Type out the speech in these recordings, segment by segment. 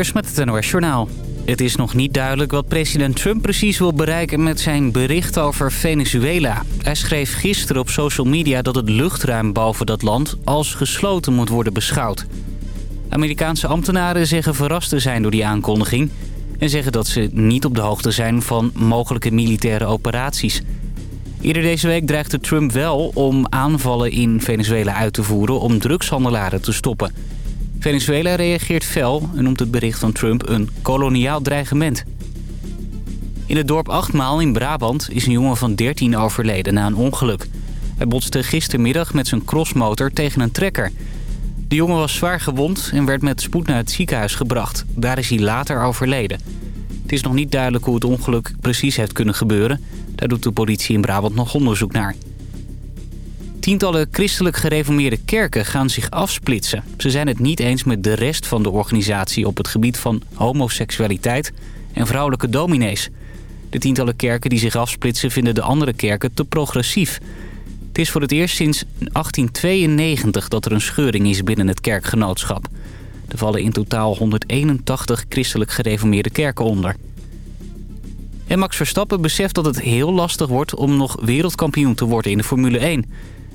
Met het NOS Journaal. Het is nog niet duidelijk wat president Trump precies wil bereiken met zijn bericht over Venezuela. Hij schreef gisteren op social media dat het luchtruim boven dat land als gesloten moet worden beschouwd. Amerikaanse ambtenaren zeggen verrast te zijn door die aankondiging... en zeggen dat ze niet op de hoogte zijn van mogelijke militaire operaties. Eerder deze week dreigde Trump wel om aanvallen in Venezuela uit te voeren om drugshandelaren te stoppen... Venezuela reageert fel en noemt het bericht van Trump een koloniaal dreigement. In het dorp Achtmaal in Brabant is een jongen van 13 overleden na een ongeluk. Hij botste gistermiddag met zijn crossmotor tegen een trekker. De jongen was zwaar gewond en werd met spoed naar het ziekenhuis gebracht. Daar is hij later overleden. Het is nog niet duidelijk hoe het ongeluk precies heeft kunnen gebeuren. Daar doet de politie in Brabant nog onderzoek naar. Tientallen christelijk gereformeerde kerken gaan zich afsplitsen. Ze zijn het niet eens met de rest van de organisatie op het gebied van homoseksualiteit en vrouwelijke dominees. De tientallen kerken die zich afsplitsen vinden de andere kerken te progressief. Het is voor het eerst sinds 1892 dat er een scheuring is binnen het kerkgenootschap. Er vallen in totaal 181 christelijk gereformeerde kerken onder. En Max Verstappen beseft dat het heel lastig wordt om nog wereldkampioen te worden in de Formule 1.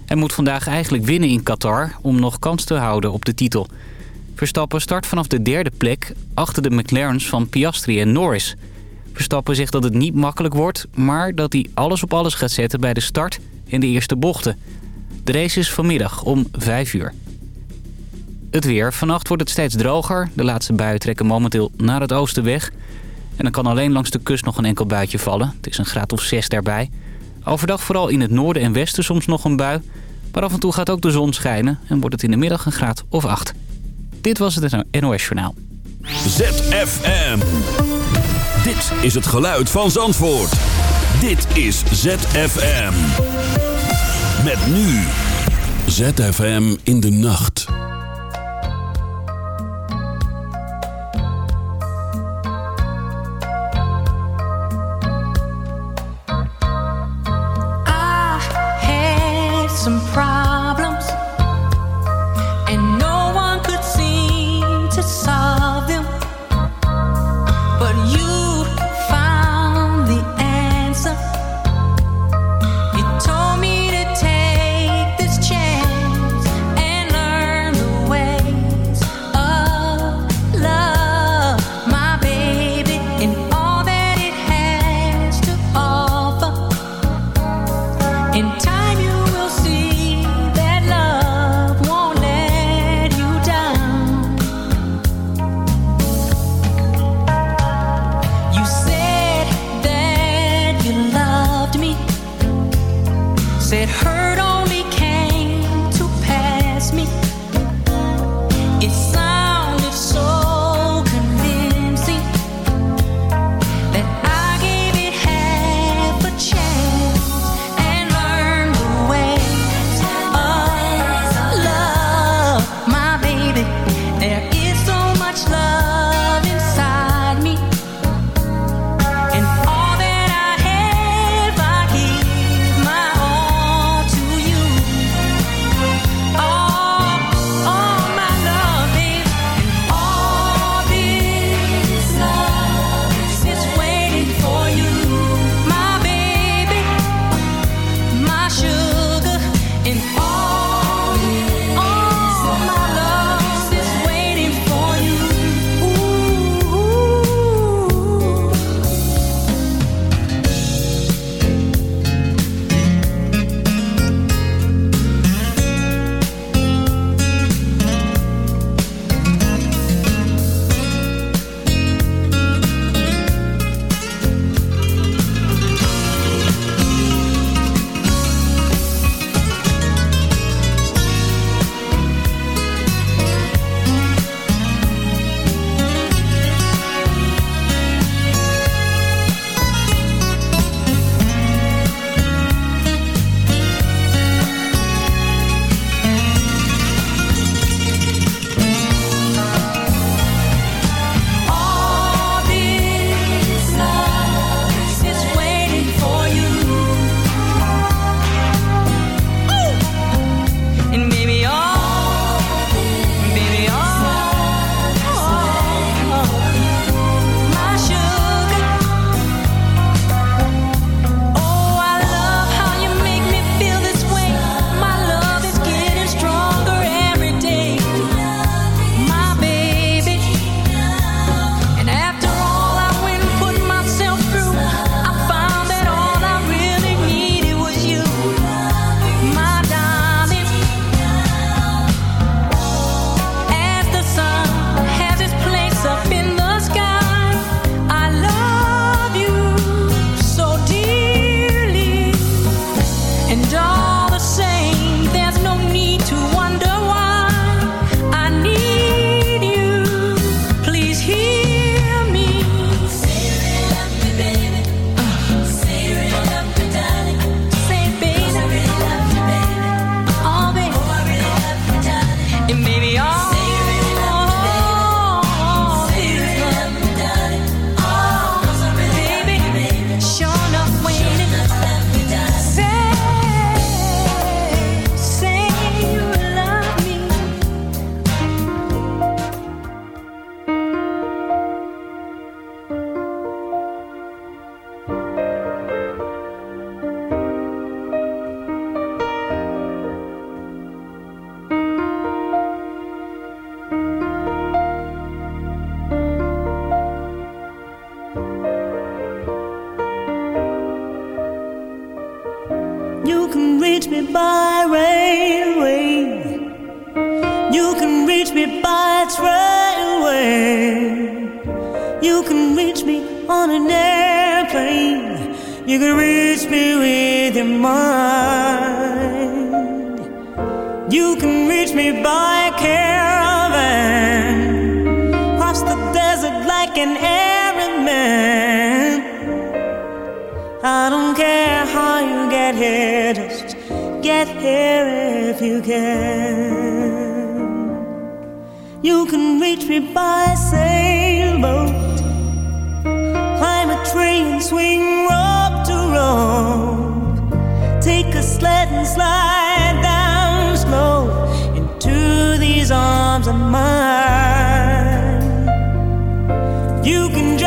Hij moet vandaag eigenlijk winnen in Qatar om nog kans te houden op de titel. Verstappen start vanaf de derde plek achter de McLaren's van Piastri en Norris. Verstappen zegt dat het niet makkelijk wordt, maar dat hij alles op alles gaat zetten bij de start en de eerste bochten. De race is vanmiddag om 5 uur. Het weer. Vannacht wordt het steeds droger. De laatste buien trekken momenteel naar het oosten weg. En dan kan alleen langs de kust nog een enkel buitje vallen. Het is een graad of 6 daarbij. Overdag vooral in het noorden en westen soms nog een bui. Maar af en toe gaat ook de zon schijnen en wordt het in de middag een graad of 8. Dit was het NOS Journaal. ZFM. Dit is het geluid van Zandvoort. Dit is ZFM. Met nu. ZFM in de nacht.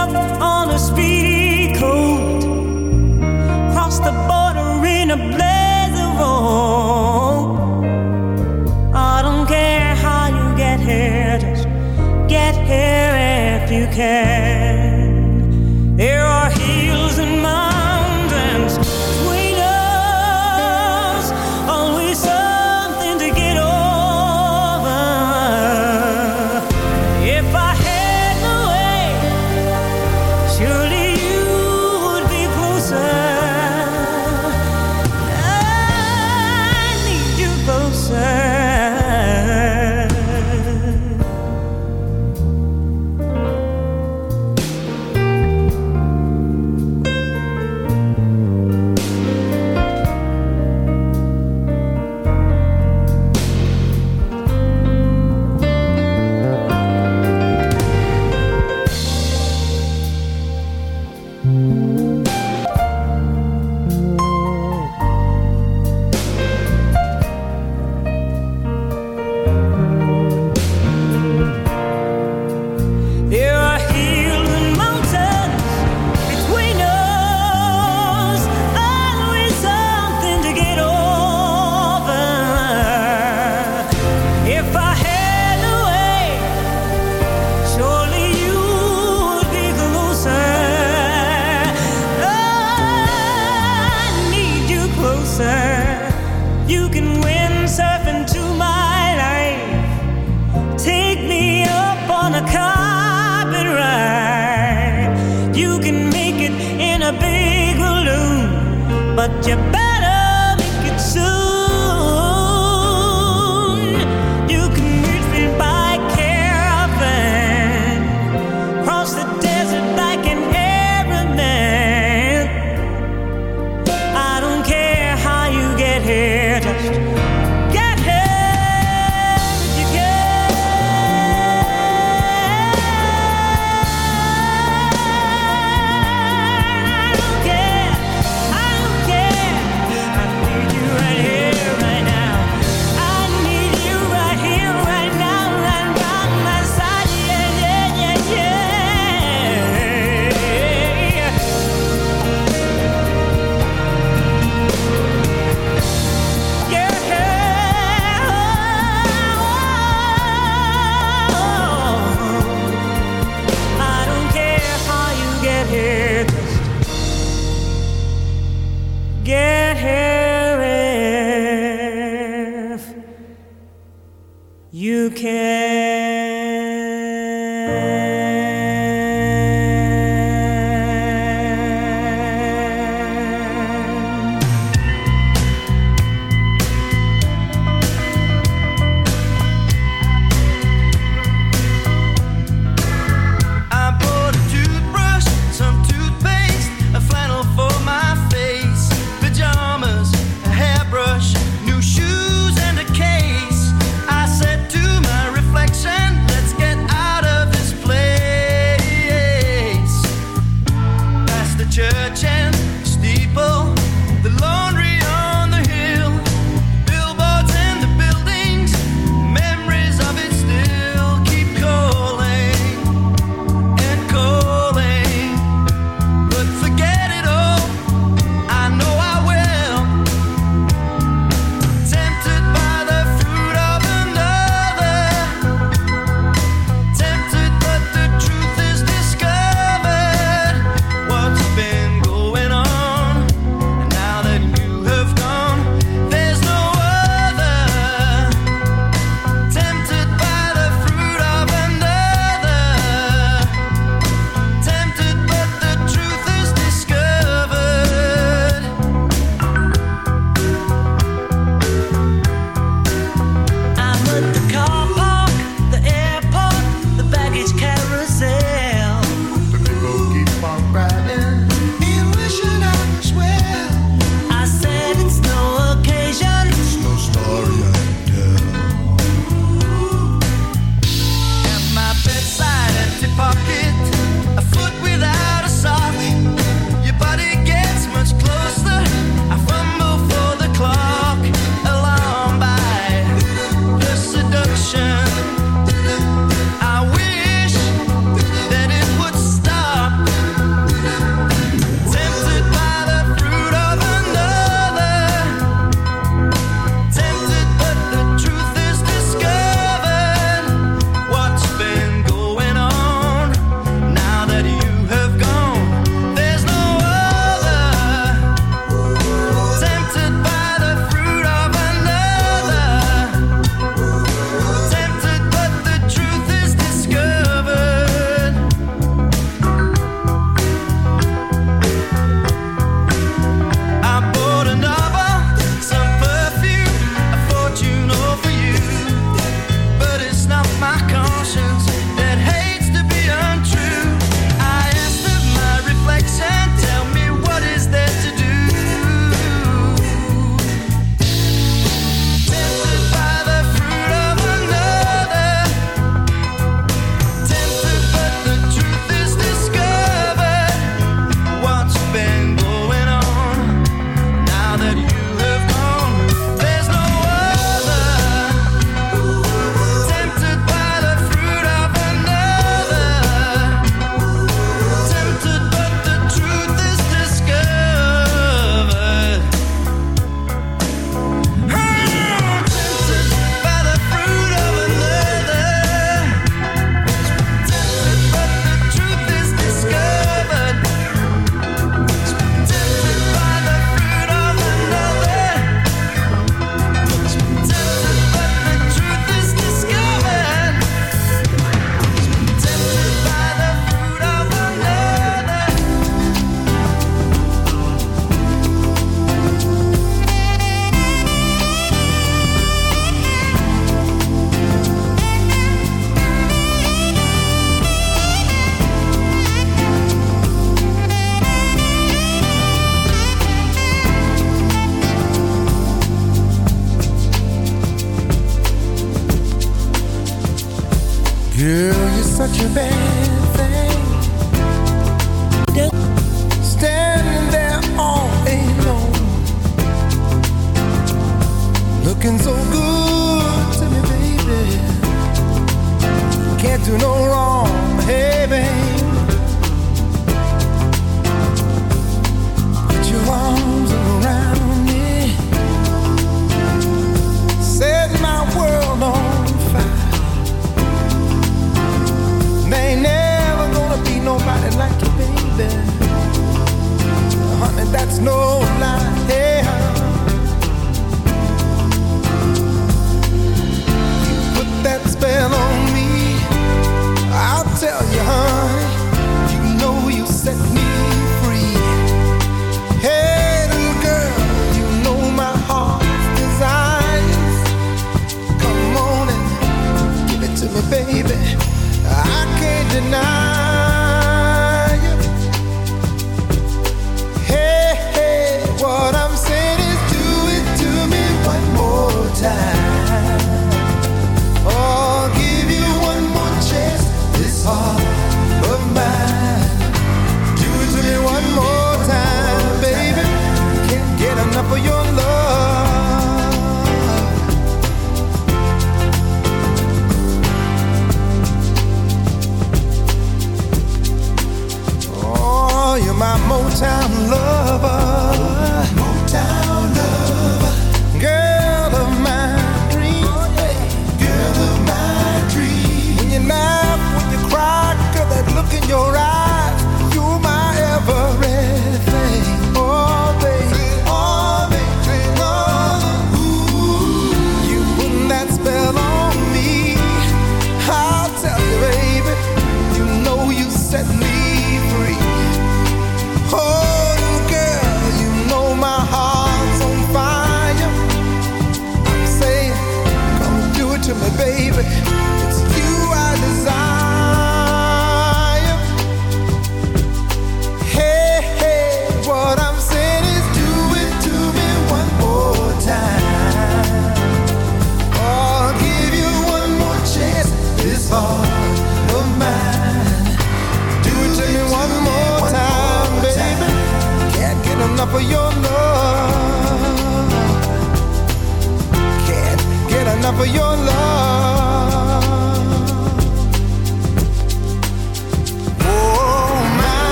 up on a speedy coat, cross the border in a blaze.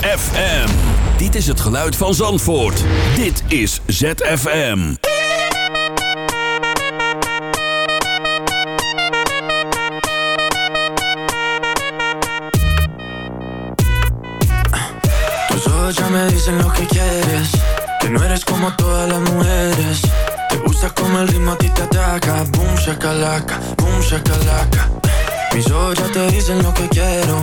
ZFM. Dit is het geluid van Zandvoort. Dit is ZFM. Tus ojos ya me dicen lo que quieres. Que no eres como todas las mujeres. Te gusta como el ritmo a ti te ataca. Boom, shakalaka, boom, shakalaka. Mis ojos ya te dicen lo que quiero.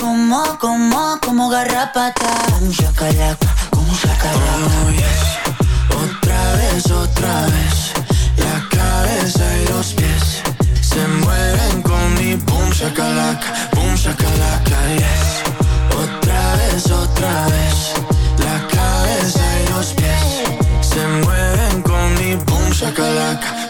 Como, como, como garrapata. Boom shakalaka. Boom shakalaka. Oh, yes. Otra vez, otra vez. La cabeza y los pies se mueven con mi boom shakalaka, boom shakalaka, yes. Otra vez, otra vez. La cabeza y los pies se mueven con mi boom shakalaka,